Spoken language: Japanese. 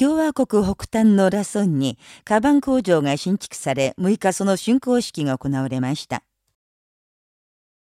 共和国北端のラソンに、カバン工場が新築され、6日その竣工式が行われました。